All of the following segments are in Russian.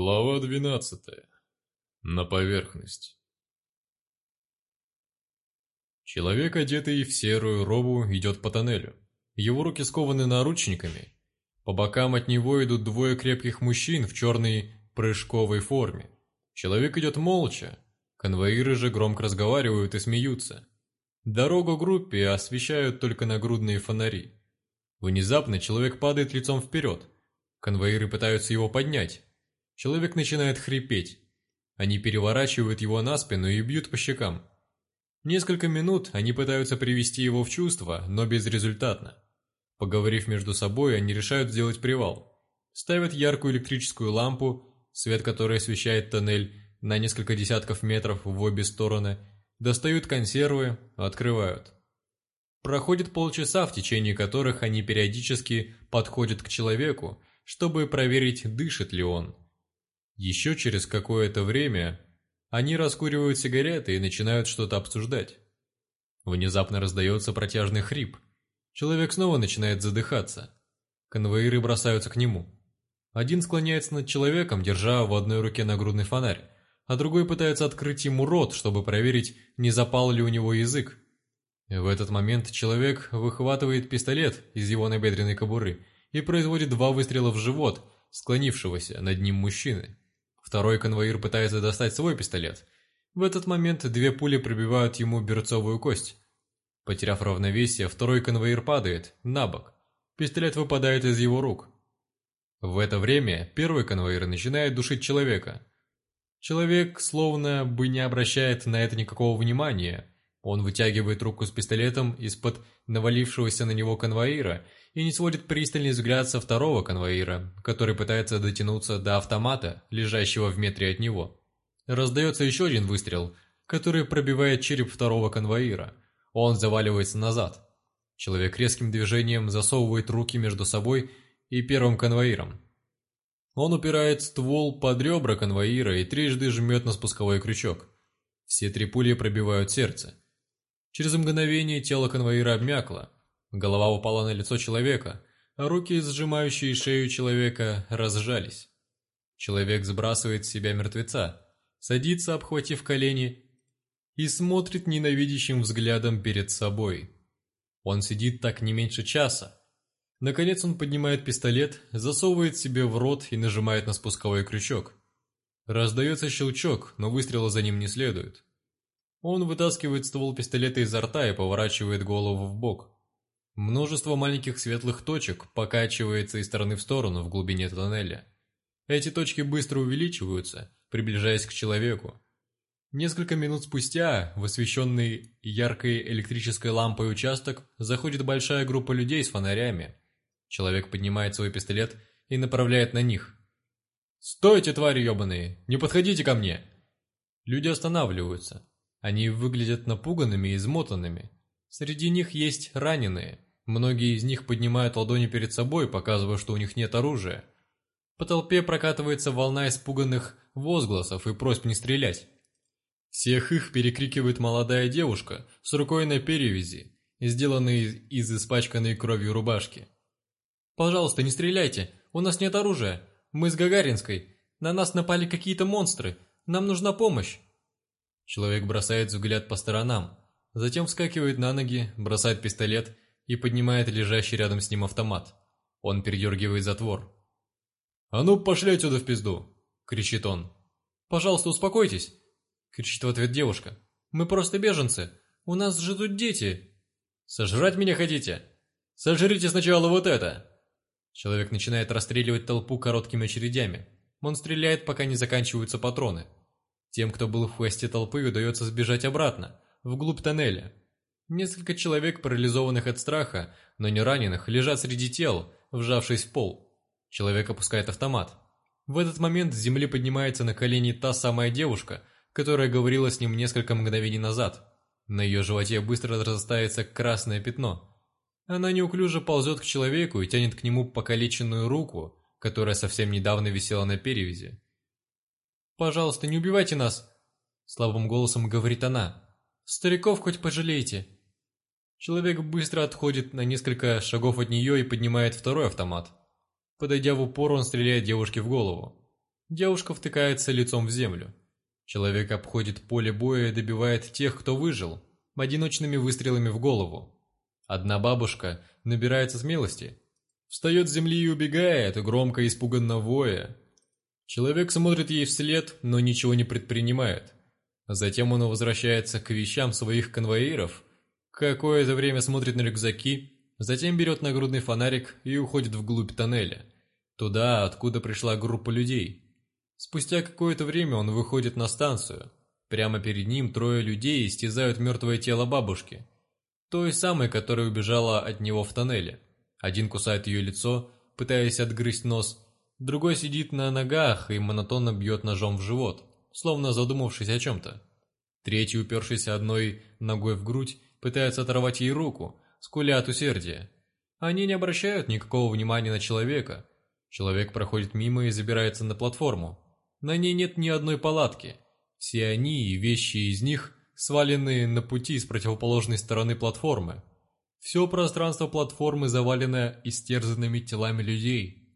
Глава 12. На поверхность. Человек, одетый в серую робу, идет по тоннелю. Его руки скованы наручниками. По бокам от него идут двое крепких мужчин в черной прыжковой форме. Человек идет молча. Конвоиры же громко разговаривают и смеются. Дорогу группе освещают только нагрудные фонари. Внезапно человек падает лицом вперед. Конвоиры пытаются его поднять. Человек начинает хрипеть. Они переворачивают его на спину и бьют по щекам. Несколько минут они пытаются привести его в чувство, но безрезультатно. Поговорив между собой, они решают сделать привал. Ставят яркую электрическую лампу, свет которой освещает тоннель на несколько десятков метров в обе стороны, достают консервы, открывают. Проходит полчаса, в течение которых они периодически подходят к человеку, чтобы проверить, дышит ли он. Еще через какое-то время они раскуривают сигареты и начинают что-то обсуждать. Внезапно раздается протяжный хрип. Человек снова начинает задыхаться. Конвоиры бросаются к нему. Один склоняется над человеком, держа в одной руке нагрудный фонарь, а другой пытается открыть ему рот, чтобы проверить, не запал ли у него язык. В этот момент человек выхватывает пистолет из его набедренной кобуры и производит два выстрела в живот склонившегося над ним мужчины. Второй конвоир пытается достать свой пистолет. В этот момент две пули пробивают ему берцовую кость. Потеряв равновесие, второй конвоир падает, на бок. Пистолет выпадает из его рук. В это время первый конвоир начинает душить человека. Человек словно бы не обращает на это никакого внимания. Он вытягивает руку с пистолетом из-под навалившегося на него конвоира и не сводит пристальный взгляд со второго конвоира, который пытается дотянуться до автомата, лежащего в метре от него. Раздается еще один выстрел, который пробивает череп второго конвоира. Он заваливается назад. Человек резким движением засовывает руки между собой и первым конвоиром. Он упирает ствол под ребра конвоира и трижды жмет на спусковой крючок. Все три пули пробивают сердце. Через мгновение тело конвоира обмякло, Голова упала на лицо человека, а руки, сжимающие шею человека, разжались. Человек сбрасывает с себя мертвеца, садится, обхватив колени, и смотрит ненавидящим взглядом перед собой. Он сидит так не меньше часа. Наконец он поднимает пистолет, засовывает себе в рот и нажимает на спусковой крючок. Раздается щелчок, но выстрела за ним не следует. Он вытаскивает ствол пистолета изо рта и поворачивает голову в бок. Множество маленьких светлых точек покачивается из стороны в сторону в глубине тоннеля. Эти точки быстро увеличиваются, приближаясь к человеку. Несколько минут спустя в освещенный яркой электрической лампой участок заходит большая группа людей с фонарями. Человек поднимает свой пистолет и направляет на них. «Стойте, твари ебаные! Не подходите ко мне!» Люди останавливаются. Они выглядят напуганными и измотанными. Среди них есть раненые. Многие из них поднимают ладони перед собой, показывая, что у них нет оружия. По толпе прокатывается волна испуганных возгласов и просьб не стрелять. Всех их перекрикивает молодая девушка с рукой на перевязи, сделанной из испачканной кровью рубашки. «Пожалуйста, не стреляйте, у нас нет оружия, мы с Гагаринской, на нас напали какие-то монстры, нам нужна помощь!» Человек бросает взгляд по сторонам, затем вскакивает на ноги, бросает пистолет и поднимает лежащий рядом с ним автомат. Он передергивает затвор. «А ну, пошли отсюда в пизду!» — кричит он. «Пожалуйста, успокойтесь!» — кричит в ответ девушка. «Мы просто беженцы! У нас же тут дети!» «Сожрать меня хотите? Сожрите сначала вот это!» Человек начинает расстреливать толпу короткими очередями. Он стреляет, пока не заканчиваются патроны. Тем, кто был в хвосте толпы, удается сбежать обратно, вглубь тоннеля. Несколько человек, парализованных от страха, но не раненых, лежат среди тел, вжавшись в пол. Человек опускает автомат. В этот момент с земли поднимается на колени та самая девушка, которая говорила с ним несколько мгновений назад. На ее животе быстро разрастается красное пятно. Она неуклюже ползет к человеку и тянет к нему покалеченную руку, которая совсем недавно висела на перевязи. «Пожалуйста, не убивайте нас!» Слабым голосом говорит она. «Стариков хоть пожалейте!» Человек быстро отходит на несколько шагов от нее и поднимает второй автомат. Подойдя в упор, он стреляет девушке в голову. Девушка втыкается лицом в землю. Человек обходит поле боя и добивает тех, кто выжил, одиночными выстрелами в голову. Одна бабушка набирается смелости, встает с земли и убегает, громко испуганно воя. Человек смотрит ей вслед, но ничего не предпринимает. Затем он возвращается к вещам своих конвоиров, какое-то время смотрит на рюкзаки, затем берет нагрудный фонарик и уходит вглубь тоннеля, туда, откуда пришла группа людей. Спустя какое-то время он выходит на станцию. Прямо перед ним трое людей истязают мертвое тело бабушки, той самой, которая убежала от него в тоннеле. Один кусает ее лицо, пытаясь отгрызть нос, другой сидит на ногах и монотонно бьет ножом в живот словно задумавшись о чем-то. Третий, упершийся одной ногой в грудь, пытается оторвать ей руку, скуля от усердия. Они не обращают никакого внимания на человека. Человек проходит мимо и забирается на платформу. На ней нет ни одной палатки. Все они и вещи из них свалены на пути с противоположной стороны платформы. Все пространство платформы завалено истерзанными телами людей.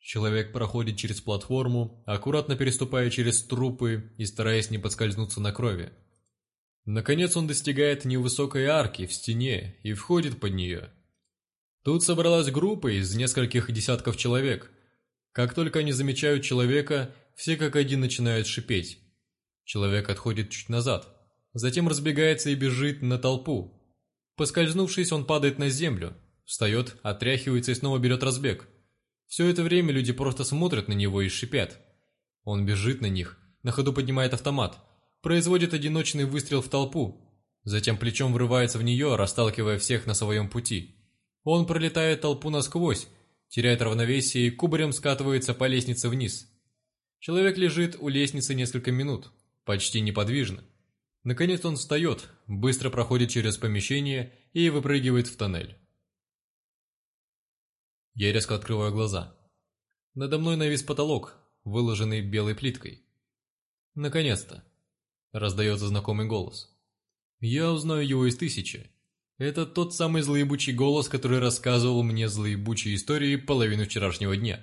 Человек проходит через платформу, аккуратно переступая через трупы и стараясь не подскользнуться на крови. Наконец он достигает невысокой арки в стене и входит под нее. Тут собралась группа из нескольких десятков человек. Как только они замечают человека, все как один начинают шипеть. Человек отходит чуть назад, затем разбегается и бежит на толпу. Поскользнувшись, он падает на землю, встает, отряхивается и снова берет разбег – все это время люди просто смотрят на него и шипят. Он бежит на них, на ходу поднимает автомат, производит одиночный выстрел в толпу, затем плечом врывается в нее, расталкивая всех на своем пути. Он пролетает толпу насквозь, теряет равновесие и кубарем скатывается по лестнице вниз. Человек лежит у лестницы несколько минут, почти неподвижно. Наконец он встает, быстро проходит через помещение и выпрыгивает в тоннель. Я резко открываю глаза. Надо мной навис потолок, выложенный белой плиткой. «Наконец-то!» – раздается знакомый голос. Я узнаю его из тысячи. Это тот самый злоебучий голос, который рассказывал мне злоебучие истории половину вчерашнего дня.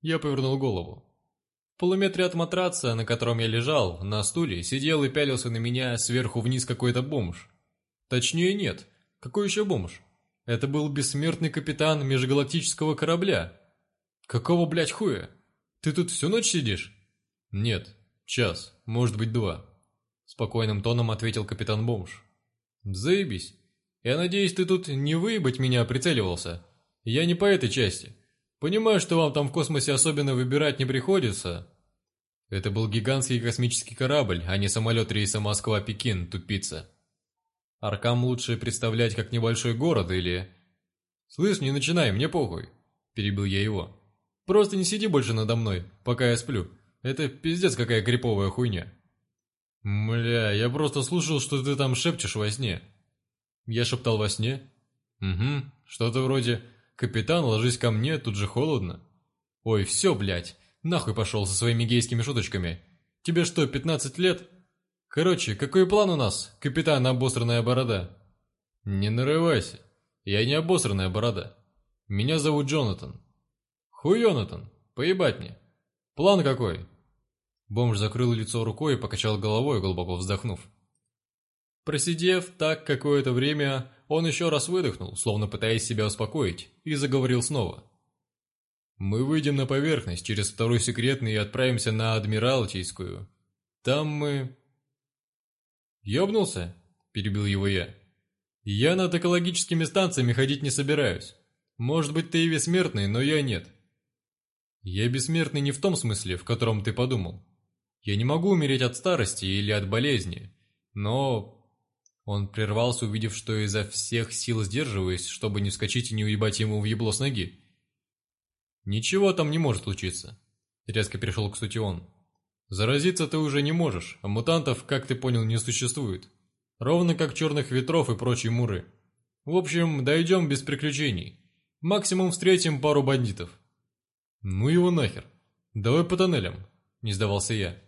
Я повернул голову. В полуметре от матраца, на котором я лежал, на стуле, сидел и пялился на меня сверху вниз какой-то бомж. Точнее нет, какой еще бомж? Это был бессмертный капитан межгалактического корабля. Какого, блядь, хуя? Ты тут всю ночь сидишь? Нет, час, может быть два. Спокойным тоном ответил капитан Бомж. Заебись. Я надеюсь, ты тут не выебать меня прицеливался. Я не по этой части. Понимаю, что вам там в космосе особенно выбирать не приходится. Это был гигантский космический корабль, а не самолет рейса Москва-Пекин, тупица. Аркам лучше представлять как небольшой город или... «Слышь, не начинай, мне похуй», – перебил я его. «Просто не сиди больше надо мной, пока я сплю. Это пиздец какая криповая хуйня». «Мля, я просто слушал, что ты там шепчешь во сне». Я шептал во сне? «Угу, что-то вроде «Капитан, ложись ко мне, тут же холодно». «Ой, все, блядь, нахуй пошел со своими гейскими шуточками. Тебе что, 15 лет?» Короче, какой план у нас, капитан обосранная борода? Не нарывайся. Я не обосранная борода. Меня зовут Джонатан. Хуй Йонатан, поебать мне. План какой? Бомж закрыл лицо рукой и покачал головой, глубоко вздохнув. Просидев так какое-то время, он еще раз выдохнул, словно пытаясь себя успокоить, и заговорил снова. «Мы выйдем на поверхность через второй секретный и отправимся на Адмиралтейскую. Там мы «Ёбнулся?» – перебил его я. «Я над экологическими станциями ходить не собираюсь. Может быть, ты и бессмертный, но я нет». «Я бессмертный не в том смысле, в котором ты подумал. Я не могу умереть от старости или от болезни, но...» Он прервался, увидев, что изо всех сил сдерживаясь, чтобы не вскочить и не уебать ему в ебло с ноги. «Ничего там не может случиться», — резко перешел к сути он. Заразиться ты уже не можешь, а мутантов, как ты понял, не существует. Ровно как черных ветров и прочие муры. В общем, дойдем без приключений. Максимум встретим пару бандитов. Ну его нахер. Давай по тоннелям, не сдавался я.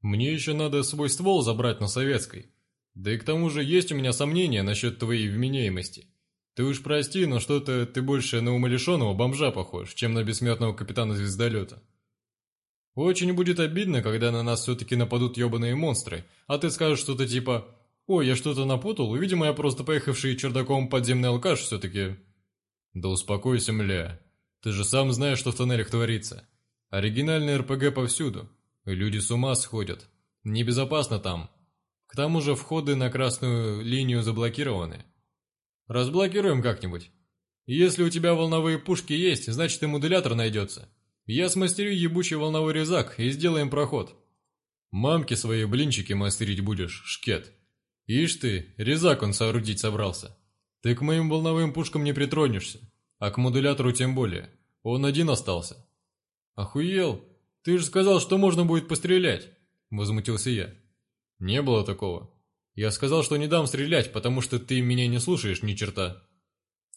Мне еще надо свой ствол забрать на советской. Да и к тому же есть у меня сомнения насчет твоей вменяемости. Ты уж прости, но что-то ты больше на умалишенного бомжа похож, чем на бессмертного капитана звездолета. Очень будет обидно, когда на нас все-таки нападут ебаные монстры, а ты скажешь что-то типа «Ой, я что-то напутал, видимо, я просто поехавший чердаком подземный алкаш все-таки». Да успокойся, мля. Ты же сам знаешь, что в тоннелях творится. Оригинальный РПГ повсюду. Люди с ума сходят. Небезопасно там. К тому же входы на красную линию заблокированы. Разблокируем как-нибудь. Если у тебя волновые пушки есть, значит и модулятор найдется. Я смастерю ебучий волновой резак и сделаем проход. Мамке свои блинчики мастерить будешь, шкет. Ишь ты, резак он соорудить собрался. Ты к моим волновым пушкам не притронешься, а к модулятору тем более. Он один остался. Охуел? Ты же сказал, что можно будет пострелять, возмутился я. Не было такого. Я сказал, что не дам стрелять, потому что ты меня не слушаешь ни черта.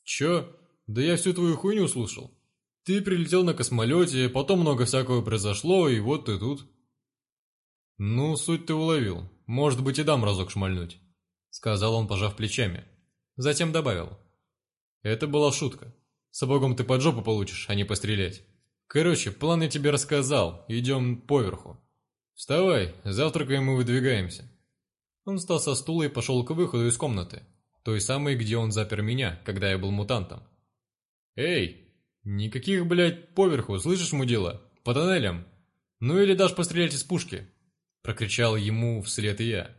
Чё? Да я всю твою хуйню слушал. Ты прилетел на космолете, потом много всякого произошло, и вот ты тут. Ну, суть ты уловил. Может быть и дам разок шмальнуть, сказал он, пожав плечами. Затем добавил. Это была шутка. Сапогом ты под жопу получишь, а не пострелять. Короче, план я тебе рассказал, идем поверху. Вставай, завтракаем и выдвигаемся. Он встал со стула и пошел к выходу из комнаты, той самой, где он запер меня, когда я был мутантом. «Эй, никаких, блядь, поверху, слышишь, мудила? По тоннелям. Ну или дашь пострелять из пушки?» Прокричал ему вслед я.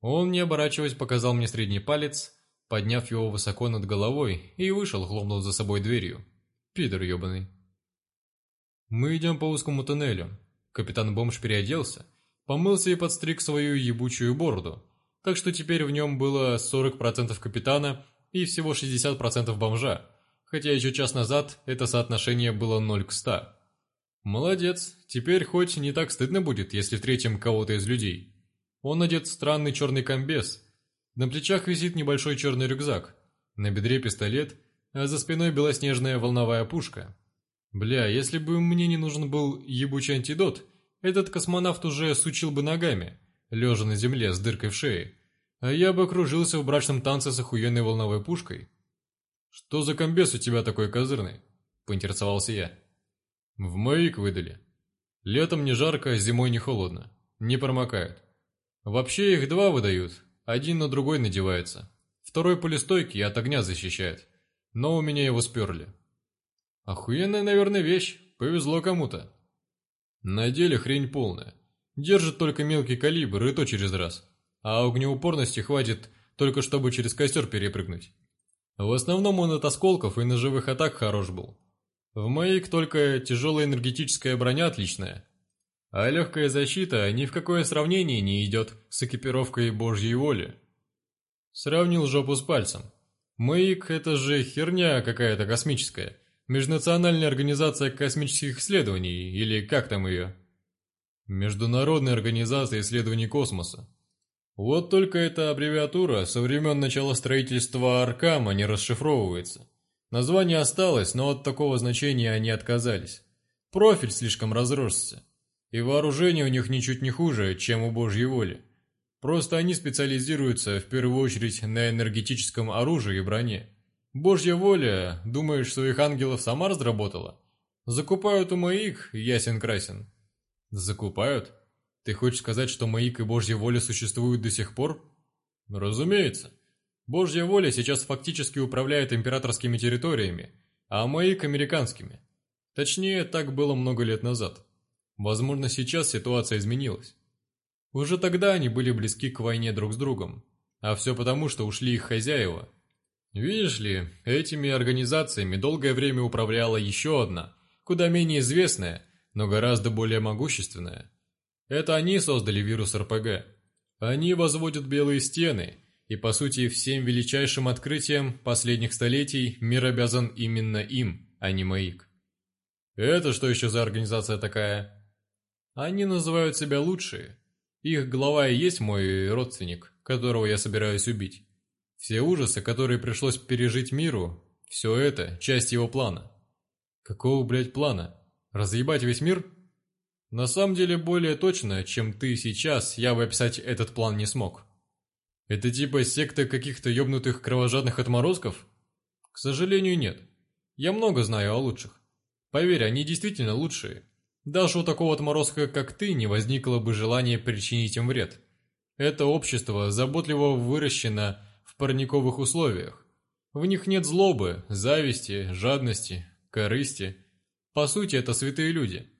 Он, не оборачиваясь, показал мне средний палец, подняв его высоко над головой, и вышел, хлопнув за собой дверью. Пидор ебаный. Мы идем по узкому тоннелю. Капитан Бомж переоделся, помылся и подстриг свою ебучую бороду, так что теперь в нем было 40% капитана и всего 60% бомжа, хотя еще час назад это соотношение было 0 к 100. Молодец, теперь хоть не так стыдно будет, если встретим кого-то из людей. Он одет в странный черный комбез, на плечах висит небольшой черный рюкзак, на бедре пистолет, а за спиной белоснежная волновая пушка. Бля, если бы мне не нужен был ебучий антидот, этот космонавт уже сучил бы ногами, лежа на земле с дыркой в шее, а я бы окружился в брачном танце с охуенной волновой пушкой. «Что за комбез у тебя такой козырный?» – поинтересовался я. «В МАИК выдали. Летом не жарко, зимой не холодно. Не промокают. Вообще их два выдают, один на другой надевается. Второй полистойкий от огня защищает. Но у меня его сперли. Охуенная, наверное, вещь. Повезло кому-то. На деле хрень полная. Держит только мелкий калибр, и то через раз. А огнеупорности хватит только чтобы через костер перепрыгнуть. В основном он от осколков и ножевых атак хорош был. В моих только тяжелая энергетическая броня отличная. А легкая защита ни в какое сравнение не идет с экипировкой Божьей воли. Сравнил жопу с пальцем. Маяк – это же херня какая-то космическая. Межнациональная организация космических исследований, или как там ее? Международная организация исследований космоса. Вот только эта аббревиатура со времен начала строительства Аркама не расшифровывается. Название осталось, но от такого значения они отказались. Профиль слишком разросся. И вооружение у них ничуть не хуже, чем у Божьей воли. Просто они специализируются в первую очередь на энергетическом оружии и броне. Божья воля, думаешь, своих ангелов сама разработала? Закупают у Маик, ясен-красен. Закупают? Ты хочешь сказать, что Маик и Божья воля существуют до сих пор? Разумеется. Божья воля сейчас фактически управляет императорскими территориями, а Маик – американскими. Точнее, так было много лет назад. Возможно, сейчас ситуация изменилась. Уже тогда они были близки к войне друг с другом, а все потому, что ушли их хозяева. Видишь ли, этими организациями долгое время управляла еще одна, куда менее известная, но гораздо более могущественная. Это они создали вирус РПГ. Они возводят белые стены, и по сути всем величайшим открытием последних столетий мир обязан именно им, а не МАИК. Это что еще за организация такая? Они называют себя лучшие. Их глава и есть мой родственник, которого я собираюсь убить. Все ужасы, которые пришлось пережить миру, все это – часть его плана. Какого, блядь, плана? Разъебать весь мир? На самом деле, более точно, чем ты сейчас, я бы описать этот план не смог. Это типа секта каких-то ёбнутых кровожадных отморозков? К сожалению, нет. Я много знаю о лучших. Поверь, они действительно лучшие. Даже у такого отморозка, как ты, не возникло бы желания причинить им вред. Это общество заботливо выращено в парниковых условиях. В них нет злобы, зависти, жадности, корысти. По сути, это святые люди.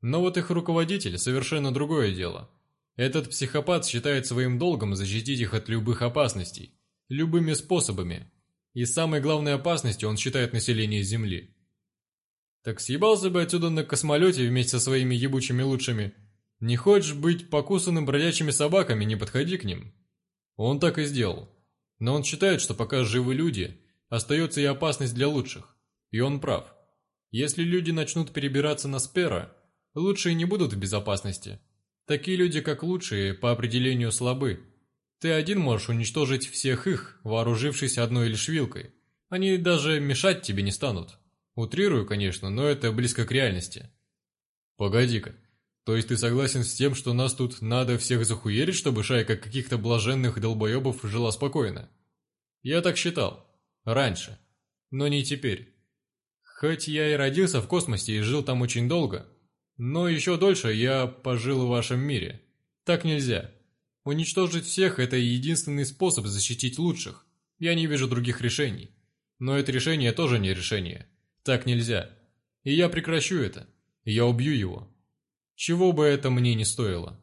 Но вот их руководитель – совершенно другое дело. Этот психопат считает своим долгом защитить их от любых опасностей, любыми способами. И самой главной опасностью он считает население Земли. Так съебался бы отсюда на космолете вместе со своими ебучими лучшими. Не хочешь быть покусанным бродячими собаками, не подходи к ним. Он так и сделал. Но он считает, что пока живы люди, остается и опасность для лучших. И он прав. Если люди начнут перебираться на Спера, лучшие не будут в безопасности. Такие люди, как лучшие, по определению слабы. Ты один можешь уничтожить всех их, вооружившись одной лишь вилкой. Они даже мешать тебе не станут. Утрирую, конечно, но это близко к реальности. Погоди-ка, то есть ты согласен с тем, что нас тут надо всех захуерить, чтобы шайка каких-то блаженных долбоебов жила спокойно? Я так считал. Раньше. Но не теперь. Хоть я и родился в космосе и жил там очень долго, но еще дольше я пожил в вашем мире. Так нельзя. Уничтожить всех – это единственный способ защитить лучших. Я не вижу других решений. Но это решение тоже не решение. Так нельзя. И я прекращу это. Я убью его. Чего бы это мне не стоило.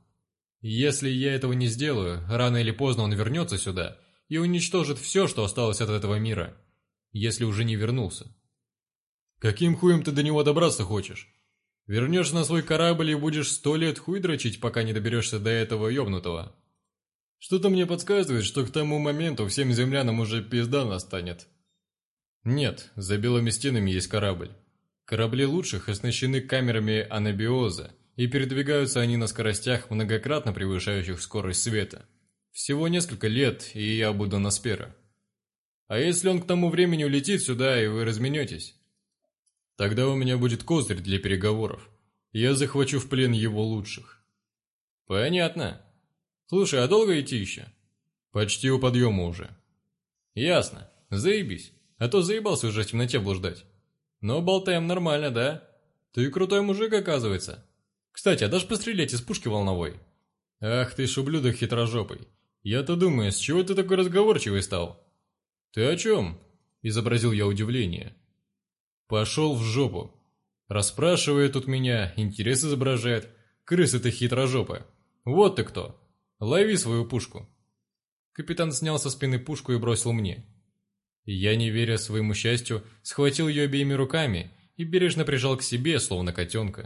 Если я этого не сделаю, рано или поздно он вернется сюда и уничтожит все, что осталось от этого мира, если уже не вернулся. Каким хуем ты до него добраться хочешь? Вернешься на свой корабль и будешь сто лет хуй дрочить, пока не доберешься до этого ёбнутого. Что-то мне подсказывает, что к тому моменту всем землянам уже пизда настанет. Нет, за белыми стенами есть корабль. Корабли лучших оснащены камерами анабиоза, и передвигаются они на скоростях, многократно превышающих скорость света. Всего несколько лет, и я буду на спера. А если он к тому времени улетит сюда, и вы разменетесь? Тогда у меня будет козырь для переговоров. Я захвачу в плен его лучших. Понятно. Слушай, а долго идти еще? Почти у подъема уже. Ясно. Заебись. А то заебался уже в темноте блуждать. Но болтаем нормально, да? Ты крутой мужик, оказывается. Кстати, а дашь пострелять из пушки волновой? Ах ты ж ублюдок хитрожопый. Я-то думаю, с чего ты такой разговорчивый стал? Ты о чем? Изобразил я удивление. Пошел в жопу. Расспрашивает тут меня, интерес изображает. Крыса ты хитрожопая. Вот ты кто. Лови свою пушку. Капитан снял со спины пушку и бросил мне. Я, не веря своему счастью, схватил ее обеими руками и бережно прижал к себе, словно котенка.